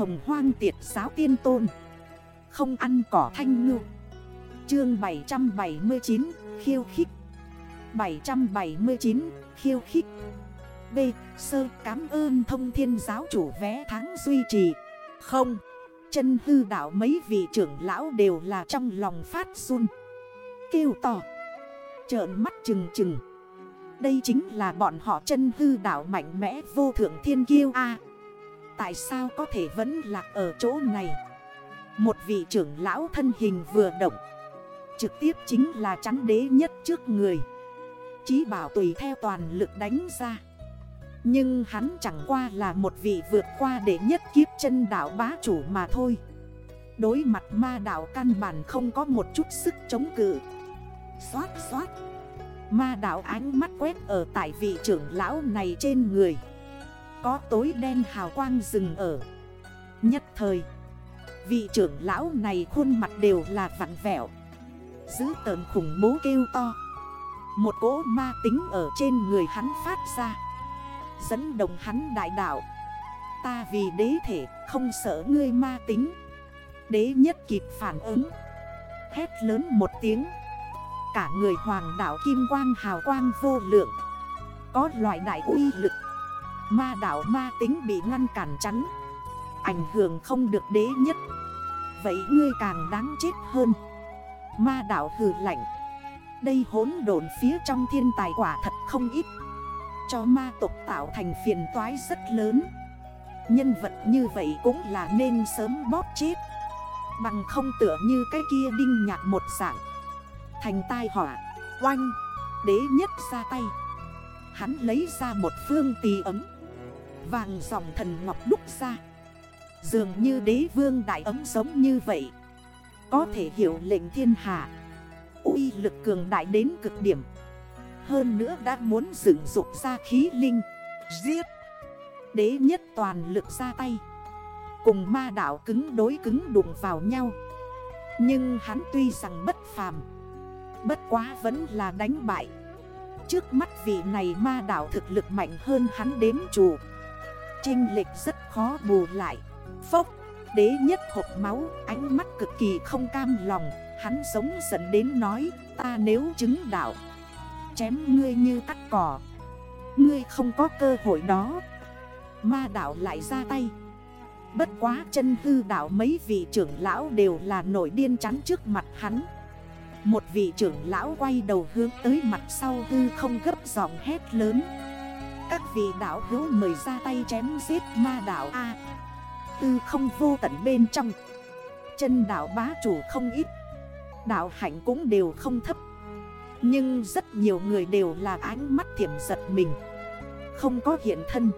hồng hoang tiệt giáo tiên tôn. Không ăn cỏ thanh ngư. Chương 779 khiêu khích. 779 khiêu khích. B. Sơ, cảm ơn thông thiên giáo chủ vé tháng duy trì. Không. Chân hư đảo mấy vị trưởng lão đều là trong lòng phát run. Kêu to. Trợn mắt chừng chừng. Đây chính là bọn họ chân hư đảo mạnh mẽ vô thượng thiên kiêu A. Tại sao có thể vẫn lạc ở chỗ này? Một vị trưởng lão thân hình vừa động, Trực tiếp chính là chắn đế nhất trước người. Chí bảo tùy theo toàn lực đánh ra. Nhưng hắn chẳng qua là một vị vượt qua để nhất kiếp chân đảo bá chủ mà thôi. Đối mặt ma đảo căn bản không có một chút sức chống cự. Xoát xoát. Ma đảo ánh mắt quét ở tại vị trưởng lão này trên người. Có tối đen hào quang rừng ở. Nhất thời, Vị trưởng lão này khuôn mặt đều là vặn vẹo. Giữ tờn khủng bố kêu to. Một cỗ ma tính ở trên người hắn phát ra. Dẫn đồng hắn đại đạo. Ta vì đế thể, không sợ ngươi ma tính. Đế nhất kịp phản ứng. Hét lớn một tiếng. Cả người hoàng đảo kim quang hào quang vô lượng. Có loại đại uy lực Ma đảo ma tính bị ngăn cản chắn. Ảnh hưởng không được đế nhất. Vậy ngươi càng đáng chết hơn. Ma đảo hừ lạnh. Đây hốn đồn phía trong thiên tài quả thật không ít. Cho ma tộc tạo thành phiền toái rất lớn. Nhân vật như vậy cũng là nên sớm bóp chết. Bằng không tựa như cái kia đinh nhạt một dạng. Thành tai họa. Oanh. Đế nhất ra tay. Hắn lấy ra một phương tì ấm. Vàng dòng thần ngọc đúc ra. Dường như đế vương đại ấm giống như vậy. Có thể hiểu lệnh thiên hạ. Uy lực cường đại đến cực điểm. Hơn nữa đã muốn dựng dục ra khí linh. Giết. Đế nhất toàn lực ra tay. Cùng ma đảo cứng đối cứng đụng vào nhau. Nhưng hắn tuy rằng bất phàm. Bất quá vẫn là đánh bại. Trước mắt vị này ma đảo thực lực mạnh hơn hắn đếm chủ chênh lệch rất khó bù lại. Phốc, Đế nhất hộp máu, Ánh mắt cực kỳ không cam lòng. Hắn giống dẫn đến nói, Ta nếu chứng đạo, Chém ngươi như cắt cỏ, Ngươi không có cơ hội đó. Ma đạo lại ra tay. Bất quá chân hư đạo mấy vị trưởng lão đều là nổi điên chắn trước mặt hắn. Một vị trưởng lão quay đầu hướng tới mặt sau hư không gấp giọng hét lớn các vị đảo hữu mời ra tay chém giết ma đảo A. Tư không vô tận bên trong. Chân đảo bá chủ không ít. Đảo hạnh cũng đều không thấp. Nhưng rất nhiều người đều là ánh mắt thiểm giật mình. Không có hiện thân.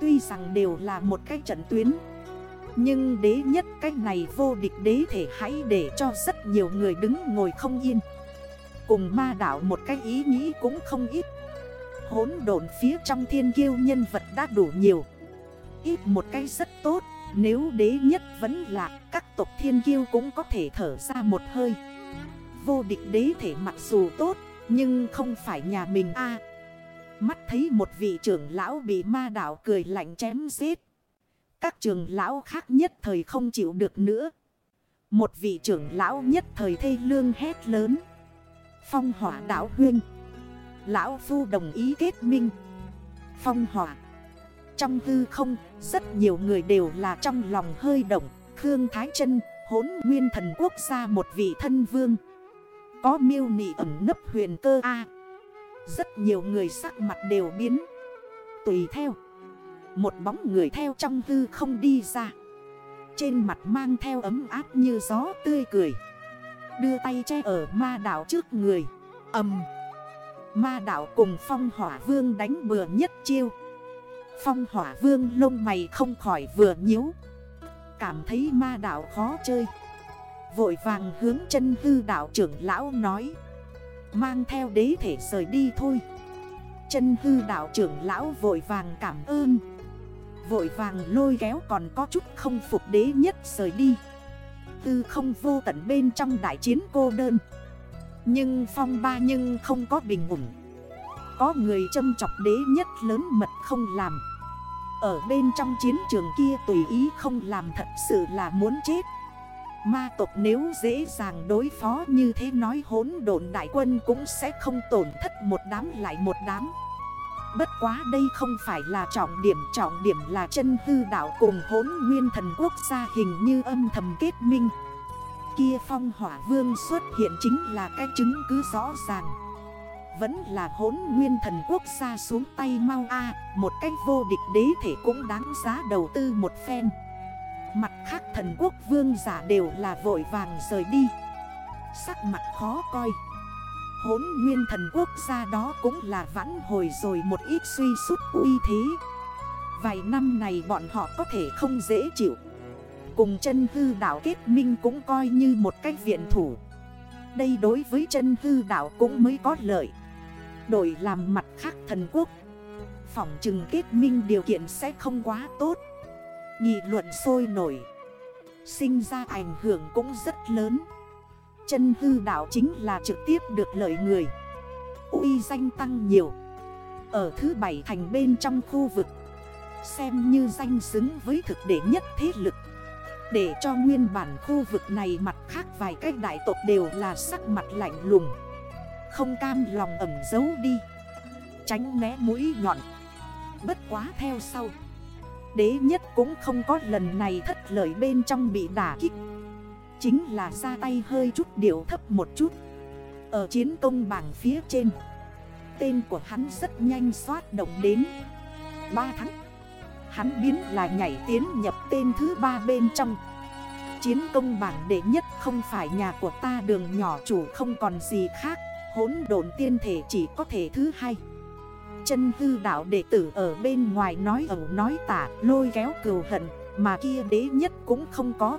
Tuy rằng đều là một cái trận tuyến. Nhưng đế nhất cách này vô địch đế thể hãy để cho rất nhiều người đứng ngồi không yên. Cùng ma đảo một cái ý nghĩ cũng không ít. Hốn độn phía trong thiên kiêu nhân vật đã đủ nhiều Ít một cái rất tốt, Nếu đế nhất vẫn là các tộc thiên kiêu cũng có thể thở ra một hơi Vô địch đế thể mặc dù tốt, Nhưng không phải nhà mình a Mắt thấy một vị trưởng lão bị ma đảo cười lạnh chém giết. Các trưởng lão khác nhất thời không chịu được nữa. Một vị trưởng lão nhất thời thê lương hét lớn. Phong hỏa đảo huyên. Lão phu đồng ý kết minh. Phong hỏa. Trong hư không, rất nhiều người đều là trong lòng hơi động. Khương Thái chân hốn nguyên thần quốc gia một vị thân vương. Có miêu nị ẩm nấp huyền cơ A. Rất nhiều người sắc mặt đều biến Tùy theo Một bóng người theo trong hư không đi ra Trên mặt mang theo ấm áp như gió tươi cười Đưa tay che ở ma đảo trước người Âm Ma đảo cùng phong hỏa vương đánh bừa nhất chiêu. Phong hỏa vương lông mày không khỏi vừa nhíu. Cảm thấy ma đảo khó chơi. Vội vàng hướng chân hư đảo trưởng lão nói. Mang theo đế thể rời đi thôi. Chân hư đạo trưởng lão vội vàng cảm ơn. Vội vàng lôi kéo còn có chút không phục đế nhất rời đi. Tư không vô tận bên trong đại chiến cô đơn. Nhưng phong ba nhưng không có bình ổn. Có người châm chọc đế nhất lớn mật không làm. Ở bên trong chiến trường kia tùy ý không làm thật sự là muốn chết. Ma tộc nếu dễ dàng đối phó như thế nói hốn đồn đại quân cũng sẽ không tổn thất một đám lại một đám. Bất quá đây không phải là trọng điểm Trọng điểm là chân hư đạo cùng hốn nguyên thần quốc gia hình như âm thầm kết minh. Kia phong hỏa vương xuất hiện chính là cái chứng cứ rõ ràng. Vẫn là hốn nguyên thần quốc gia xuống tay mau a, Một cách vô địch đế thể cũng đáng giá đầu tư một phen. Mặt khác thần quốc vương giả đều là vội vàng rời đi. Sắc mặt khó coi. Hốn nguyên thần quốc gia đó cũng là vãn hồi rồi một ít suy sút uy thế. Vài năm này bọn họ có thể không dễ chịu. Cùng chân hư đảo kết minh cũng coi như một cách viện thủ. Đây đối với chân hư đảo cũng mới có lợi. Đổi làm mặt khác thần quốc, Phỏng chừng kết minh điều kiện sẽ không quá tốt. Nghị luận sôi nổi, Sinh ra ảnh hưởng cũng rất lớn. Chân hư đảo chính là trực tiếp được lợi người. Uy danh tăng nhiều. Ở thứ bảy thành bên trong khu vực, Xem như danh xứng với thực đệ nhất thế lực. Để cho nguyên bản khu vực này mặt khác vài cách đại tộc đều là sắc mặt lạnh lùng. Không cam lòng ẩm giấu đi. Tránh né mũi nhọn. Bất quá theo sau. Đế nhất cũng không có lần này thất lợi bên trong bị đả kích. Chính là ra tay hơi chút điều thấp một chút. Ở chiến công bảng phía trên, Tên của hắn rất nhanh xoát động đến. 3 tháng. Hắn biến là nhảy tiến nhập tên thứ ba bên trong. Chiến công bảng đệ nhất không phải nhà của ta, đường nhỏ chủ không còn gì khác. Hốn độn tiên thể chỉ có thể thứ hai. Chân hư đạo đệ tử ở bên ngoài nói ẩu nói tả, lôi kéo cừu hận, Mà kia đế nhất cũng không có.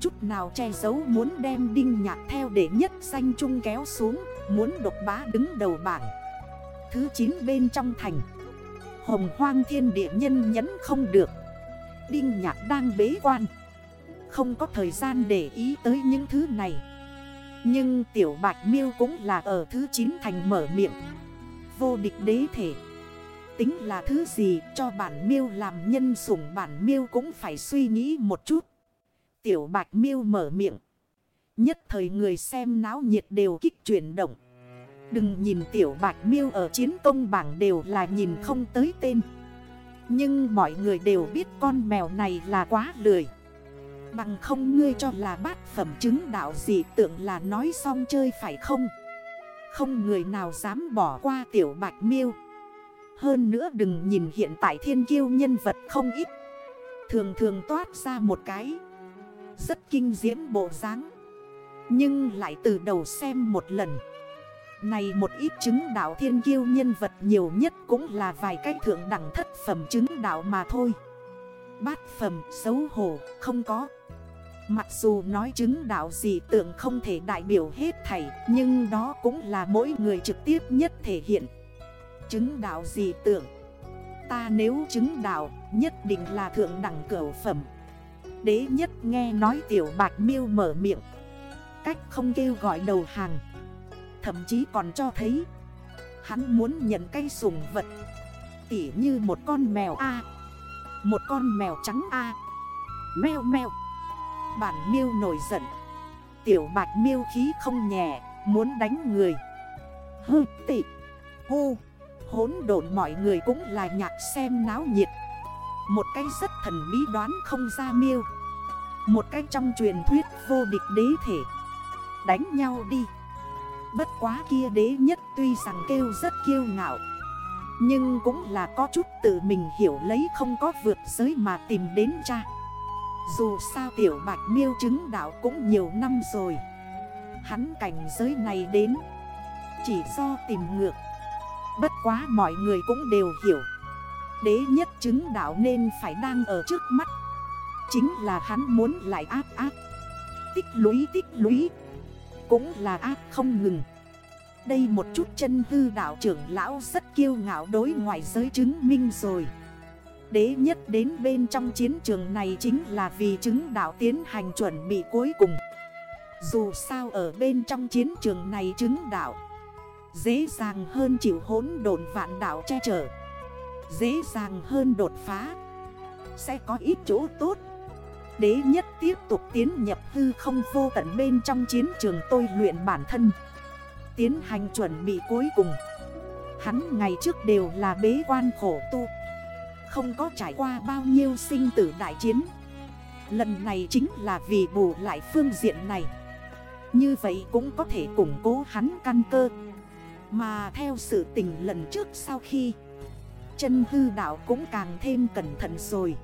Chút nào che giấu muốn đem đinh nhạc theo đệ nhất xanh chung kéo xuống, Muốn độc bá đứng đầu bảng. Thứ 9 bên trong thành Hồng hoang thiên địa nhân nhấn không được. Đinh nhạc đang bế quan. Không có thời gian để ý tới những thứ này. Nhưng tiểu bạch miêu cũng là ở thứ 9 thành mở miệng. Vô địch đế thể. Tính là thứ gì cho bản miêu làm nhân sủng bản miêu cũng phải suy nghĩ một chút. Tiểu bạch miêu mở miệng. Nhất thời người xem náo nhiệt đều kích chuyển động. Đừng nhìn tiểu bạch miêu ở chiến công bảng đều là nhìn không tới tên. Nhưng mọi người đều biết con mèo này là quá lười. Bằng không ngươi cho là bát phẩm chứng đạo gì tượng là nói xong chơi phải không? Không người nào dám bỏ qua tiểu bạch miêu. Hơn nữa đừng nhìn hiện tại thiên kiêu nhân vật không ít. Thường thường toát ra một cái. Rất kinh diễm bộ dáng. Nhưng lại từ đầu xem một lần này một ít chứng đạo thiên kiêu nhân vật nhiều nhất cũng là vài cách thượng đẳng thất phẩm chứng đạo mà thôi. Bát phẩm xấu hổ, không có. Mặc dù nói chứng đạo gì tượng không thể đại biểu hết thảy, Nhưng đó cũng là mỗi người trực tiếp nhất thể hiện. Chứng đạo gì tượng? Ta nếu chứng đạo, nhất định là thượng đẳng cửu phẩm. Đế nhất nghe nói tiểu bạch miêu mở miệng. Cách không kêu gọi đầu hàng. Thậm chí còn cho thấy. Hắn muốn nhận cây sùng vật. Tỉ như một con mèo A. Một con mèo trắng A. Mèo mèo. Bản miêu nổi giận. Tiểu bạch miêu khí không nhẹ, Muốn đánh người. Hư tị. Hô. Hốn độn mọi người cũng là nhạc xem náo nhiệt. Một cái rất thần bí đoán không ra miêu. Một cái trong truyền thuyết vô địch đế thể. Đánh nhau đi. Bất quá kia đế nhất tuy rằng kêu rất kiêu ngạo. Nhưng cũng là có chút tự mình hiểu lấy không có vượt giới mà tìm đến cha Dù sao tiểu bạch miêu chứng đạo cũng nhiều năm rồi. Hắn cảnh giới này đến, Chỉ do tìm ngược. Bất quá mọi người cũng đều hiểu. Đế nhất chứng đạo nên phải đang ở trước mắt. Chính là hắn muốn lại áp áp. Tích lũy tích lũy cũng là ác không ngừng. Đây một chút chân hư đạo trưởng lão rất kiêu ngạo đối ngoại giới chứng minh rồi. Đế nhất đến bên trong chiến trường này chính là vì chứng đạo tiến hành chuẩn bị cuối cùng. Dù sao ở bên trong chiến trường này chứng đạo, Dễ dàng hơn chịu hốn đồn vạn đạo che chở. Dễ dàng hơn đột phá. Sẽ có ít chỗ tốt. Đế nhất tiếp tục tiến nhập hư không vô tận bên trong chiến trường tôi luyện bản thân. Tiến hành chuẩn bị cuối cùng. Hắn ngày trước đều là bế quan khổ tu. Không có trải qua bao nhiêu sinh tử đại chiến. Lần này chính là vì bù lại phương diện này. Như vậy cũng có thể củng cố hắn căn cơ. Mà theo sự tình lần trước sau khi, Chân hư đảo cũng càng thêm cẩn thận rồi.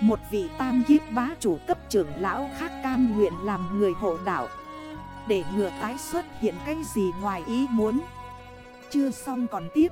Một vị tam kiếp bá chủ cấp trưởng lão khác cam nguyện làm người hộ đảo Để ngừa tái xuất hiện cái gì ngoài ý muốn? Chưa xong còn tiếp.